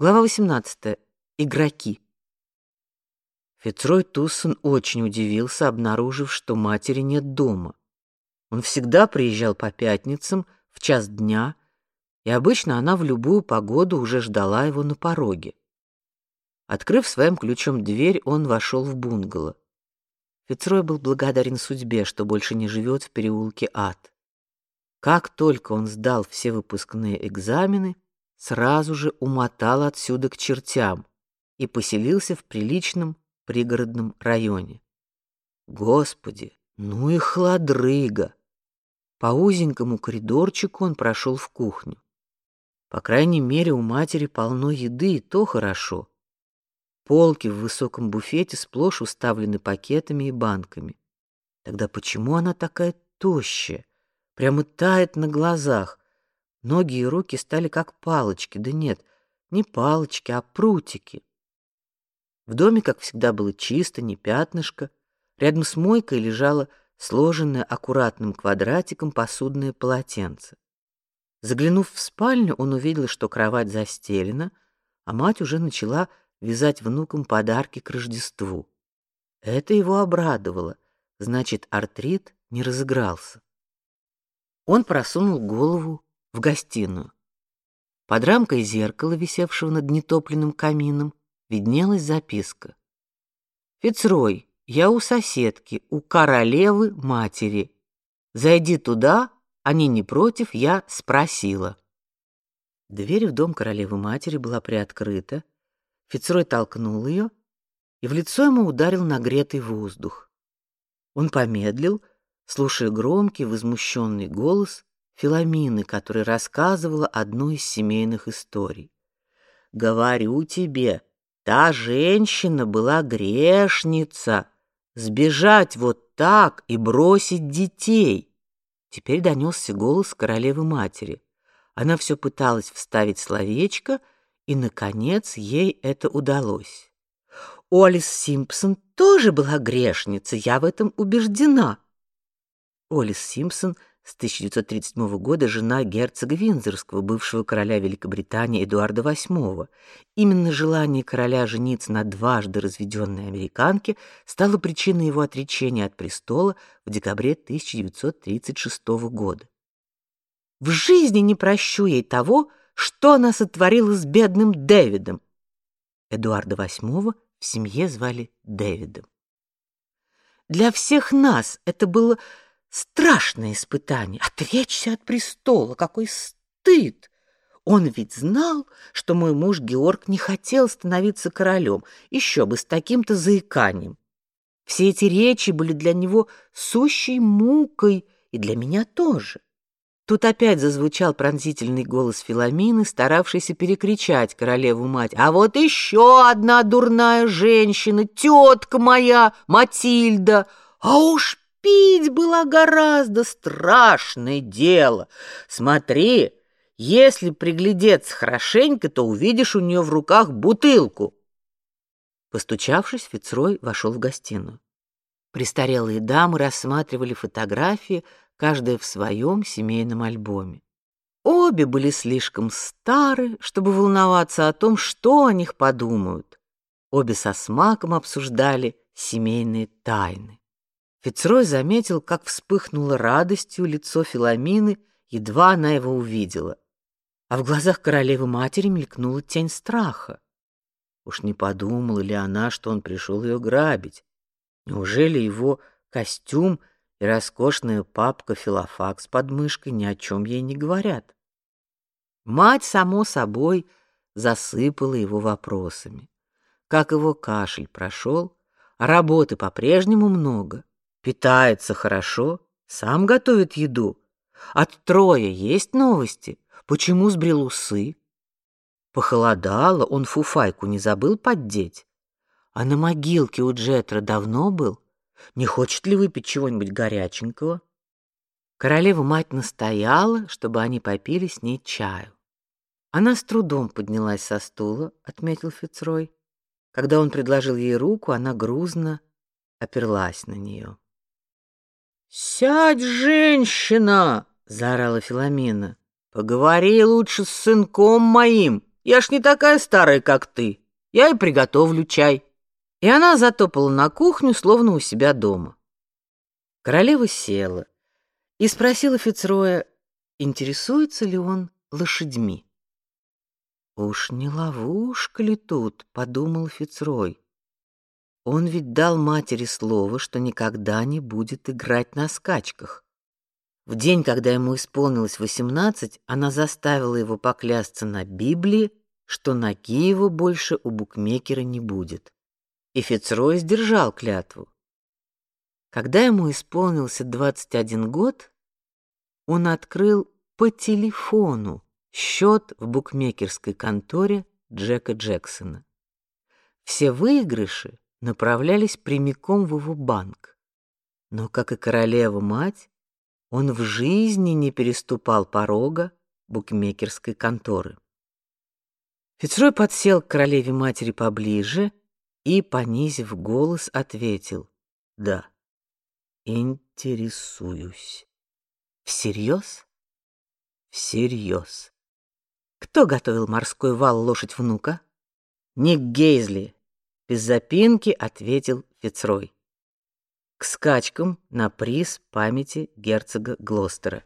Глава 18. Игроки. Фицрой Туссон очень удивился, обнаружив, что матери нет дома. Он всегда приезжал по пятницам в час дня, и обычно она в любую погоду уже ждала его на пороге. Открыв своим ключом дверь, он вошел в бунгало. Фицрой был благодарен судьбе, что больше не живет в переулке Ад. Как только он сдал все выпускные экзамены, сразу же умотал отсюда к чертям и поселился в приличном пригородном районе. Господи, ну и хладрыга! По узенькому коридорчику он прошел в кухню. По крайней мере, у матери полно еды, и то хорошо. Полки в высоком буфете сплошь уставлены пакетами и банками. Тогда почему она такая тощая? Прямо тает на глазах. Ноги и руки стали как палочки. Да нет, не палочки, а прутики. В доме, как всегда, было чисто, не пятнышко. Рядом с мойкой лежало сложенное аккуратным квадратиком посудное полотенце. Заглянув в спальню, он увидел, что кровать застелена, а мать уже начала вязать внукам подарки к Рождеству. Это его обрадовало. Значит, артрит не разыгрался. Он просунул голову в гостиную. Под рамкой зеркала, висевшего над нетопленным камином, виднелась записка. «Фицрой, я у соседки, у королевы матери. Зайди туда, они не против, я спросила». Дверь в дом королевы матери была приоткрыта. Фицрой толкнул ее, и в лицо ему ударил нагретый воздух. Он помедлил, слушая громкий, возмущенный голос Филомины, которая рассказывала одну из семейных историй. «Говорю тебе, та женщина была грешница. Сбежать вот так и бросить детей!» Теперь донесся голос королевы-матери. Она все пыталась вставить словечко, и, наконец, ей это удалось. Олис Симпсон тоже была грешницей, я в этом убеждена. Олис Симпсон — с 1937 года жена герцога Виндзорского, бывшего короля Великобритании Эдуарда VIII. Именно желание короля жениться на дважды разведенной американке стало причиной его отречения от престола в декабре 1936 года. В жизни не прощу ей того, что она сотворила с бедным Дэвидом. Эдуарда VIII в семье звали Дэвидом. Для всех нас это было Страшное испытание — отречься от престола. Какой стыд! Он ведь знал, что мой муж Георг не хотел становиться королем, еще бы с таким-то заиканием. Все эти речи были для него сущей мукой, и для меня тоже. Тут опять зазвучал пронзительный голос Филомины, старавшийся перекричать королеву-мать. «А вот еще одна дурная женщина, тетка моя, Матильда! А уж пить было гораздо страшное дело. Смотри, если приглядеться хорошенько, то увидишь у нее в руках бутылку. Постучавшись, Фицрой вошел в гостиную. Престарелые дамы рассматривали фотографии, каждая в своем семейном альбоме. Обе были слишком стары, чтобы волноваться о том, что о них подумают. Обе со смаком обсуждали семейные тайны. Фицрой заметил, как вспыхнуло радостью лицо Филомины, едва она его увидела. А в глазах королевы матери мелькнула тень страха. Уж не подумала ли она, что он пришел ее грабить? Неужели его костюм и роскошная папка филофакс под мышкой ни о чем ей не говорят? Мать, само собой, засыпала его вопросами. Как его кашель прошел, а работы по-прежнему много. Питается хорошо, сам готовит еду. От Троя есть новости? Почему сбрил усы? Похолодало, он фуфайку не забыл поддеть. А на могилке у Джетра давно был? Не хочет ли выпить чего-нибудь горяченького? Королева-мать настояла, чтобы они попили с ней чаю. Она с трудом поднялась со стула, отметил Фицрой. Когда он предложил ей руку, она грузно оперлась на нее. «Сядь, женщина!» — заорала Филомена. «Поговори лучше с сынком моим, Я ж не такая старая, как ты. Я и приготовлю чай». И она затопала на кухню, словно у себя дома. Королева села и спросила Фицроя, интересуется ли он лошадьми. «Уж не ловушка ли тут?» — подумал Фицрой. Он ведь дал матери слово, что никогда не будет играть на скачках. В день, когда ему исполнилось восемнадцать, она заставила его поклясться на Библии, что ноги его больше у букмекера не будет. И Фицрой сдержал клятву. Когда ему исполнился двадцать один год, он открыл по телефону счет в букмекерской конторе Джека Джексона. Все выигрыши направлялись прямиком в его банк. Но, как и королева-мать, он в жизни не переступал порога букмекерской конторы. Фицрой подсел к королеве-матери поближе и, понизив голос, ответил «Да, интересуюсь». «Всерьез?» «Всерьез». «Кто готовил морской вал лошадь внука?» «Ник Гейзли», без запинки ответил Фицрой. К скачкам на приз памяти герцога Глостера.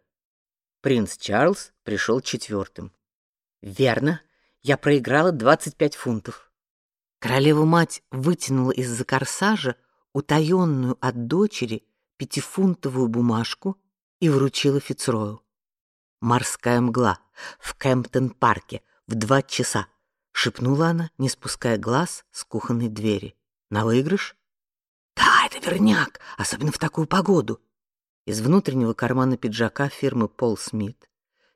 Принц Чарльз пришел четвертым. Верно, я проиграла 25 фунтов. Королева-мать вытянула из-за корсажа утаенную от дочери пятифунтовую бумажку и вручила Фицрою. Морская мгла в Кемптон-парке в два часа шепнула она, не спуская глаз с кухонной двери. На выигрыш? Да, это верняк, особенно в такую погоду. Из внутреннего кармана пиджака фирмы Пол Смит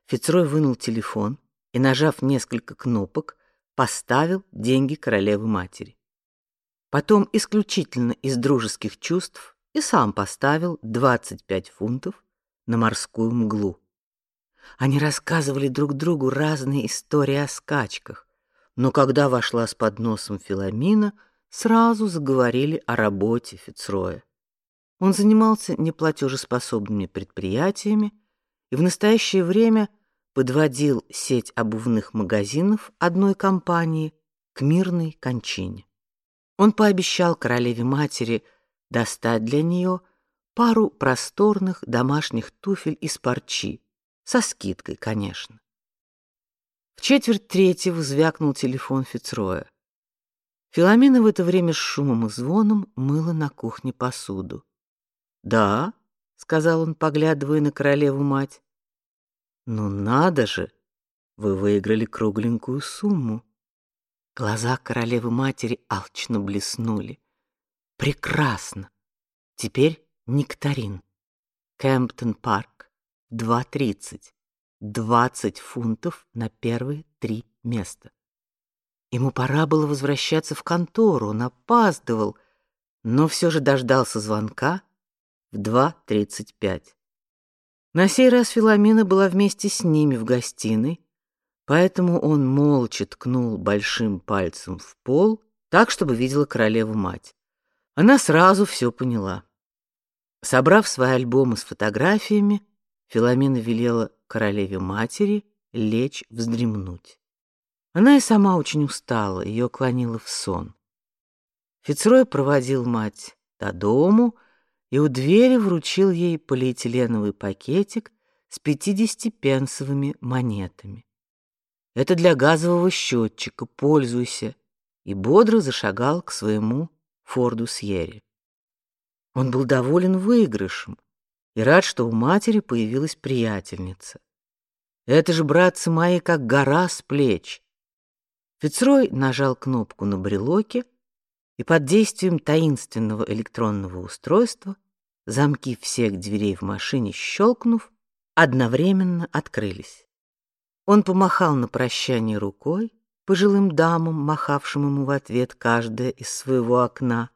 Фицрой вынул телефон и, нажав несколько кнопок, поставил деньги королевы матери. Потом исключительно из дружеских чувств и сам поставил 25 фунтов на морскую мглу. Они рассказывали друг другу разные истории о скачках, но когда вошла с подносом Филомина, сразу заговорили о работе Фицроя. Он занимался неплатежеспособными предприятиями и в настоящее время подводил сеть обувных магазинов одной компании к мирной кончине. Он пообещал королеве-матери достать для нее пару просторных домашних туфель из парчи, со скидкой, конечно. В четверть третьего звякнул телефон Фицроя. Филомена в это время с шумом и звоном мыла на кухне посуду. "Да", сказал он, поглядывая на королеву-мать. "Ну надо же. Вы выиграли кругленькую сумму". Глаза королевы-матери алчно блеснули. "Прекрасно. Теперь нектарин. Кемптон-парк, 2:30. 20 фунтов на первые три места. Ему пора было возвращаться в контору, он опаздывал, но все же дождался звонка в 2:35. На сей раз Филомена была вместе с ними в гостиной, поэтому он молча ткнул большим пальцем в пол, так чтобы видела королеву мать. Она сразу все поняла. Собрав свои альбомы с фотографиями, Филомена велела королеве матери лечь вздремнуть. Она и сама очень устала, ее клонило в сон. Фицрой проводил мать до дому и у двери вручил ей полиэтиленовый пакетик с пятидесятипенсовыми монетами. Это для газового счетчика, пользуйся, и бодро зашагал к своему Форду Сьерри. Он был доволен выигрышем и рад, что у матери появилась приятельница. Это же, братцы мои, как гора с плеч. Фицрой нажал кнопку на брелоке, и под действием таинственного электронного устройства замки всех дверей в машине, щелкнув, одновременно открылись. Он помахал на прощание рукой пожилым дамам, махавшим ему в ответ каждая из своего окна,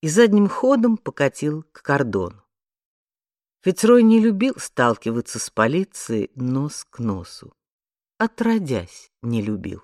и задним ходом покатил к кордону. Фицрой не любил сталкиваться с полицией нос к носу. Отродясь, не любил.